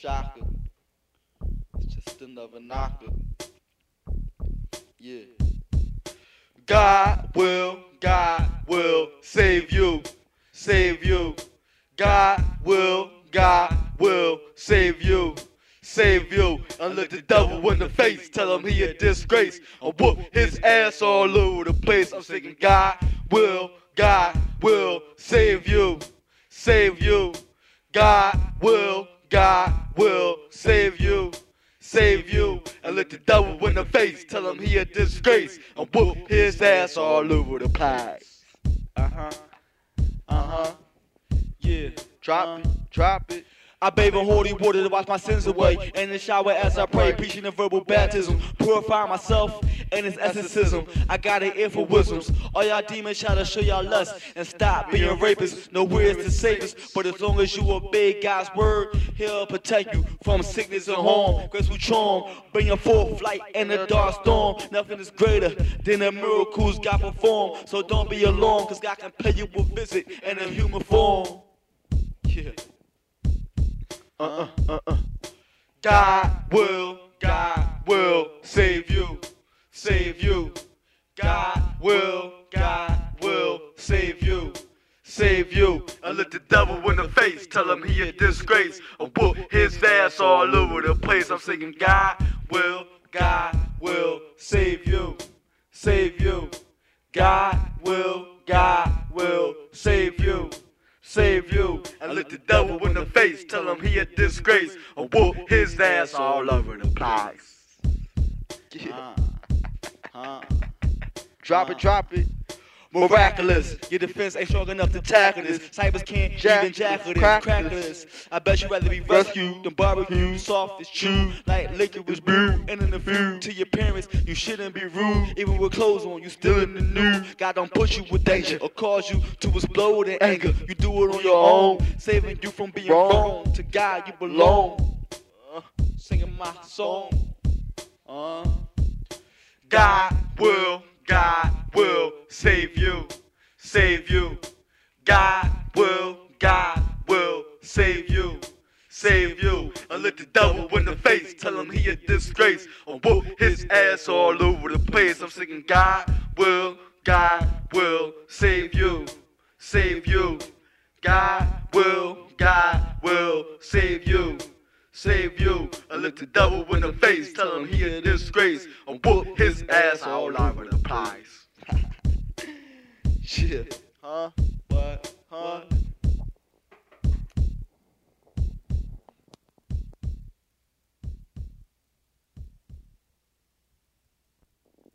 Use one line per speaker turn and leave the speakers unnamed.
shocker. It's just another knocker. Yeah. God will, God will save you, save you. God will, God will save you, save you. And look the devil in the face, tell him he a disgrace. I'll whoop his ass all over the place. I'm singing, God will, God will save you, save you. God will save you, save you. And look the devil in the face, tell him he a disgrace. And whoop his ass all over the place. Uh huh, uh huh, yeah. Drop it, drop it.
I bathe in holy water to wash my sins away. In the shower as I pray, preaching the verbal baptism. Purify myself in its essencism. I got an ear for wisdoms. All y'all demons try to show y'all lust and stop being rapists. No words to save us, but as long as you obey God's word, He'll protect you from sickness and harm. Graceful charm, bring your forth light in the dark storm. Nothing is greater than the miracles God perform. So don't be alarmed, cause God can pay you a visit in a human form. Yeah.
Uh uh uh uh. God will, God will save you, save you. God will, God will save you, save you. I look the devil in the face, tell him he a disgrace. Or whoop his ass all over the place. I'm singing, God will, God will save you, save you. God will, God will save you save you. And look the devil in the face, tell him he a disgrace, or whoop his ass all over the place. Yeah. Uh.
Huh?
Drop it, drop it.
Miraculous, your defense ain't strong enough to tackle this. Cybers can't
Jack
even jackal this.
crack
Crack
this.
this. I bet you'd rather be rescued than barbecue. Soft as chew, like licorice brew. And in the food to your parents, you shouldn't be rude. Even with clothes on, you still in the nude. God don't push you with danger or cause you to explode in anger. You do it on your own, saving you from being
Wrong.
wrong. To God you belong. Uh, singing my song. Uh.
God save you. God will, God will save you, save you. And look the devil in the face, tell him he a disgrace, or whoop his ass all over the place. I'm singing, God will, God will save you, save you. God will, God will save you, save you. And look the devil in the face, tell him he a disgrace, or whoop his ass all over the place.
Shit. Huh?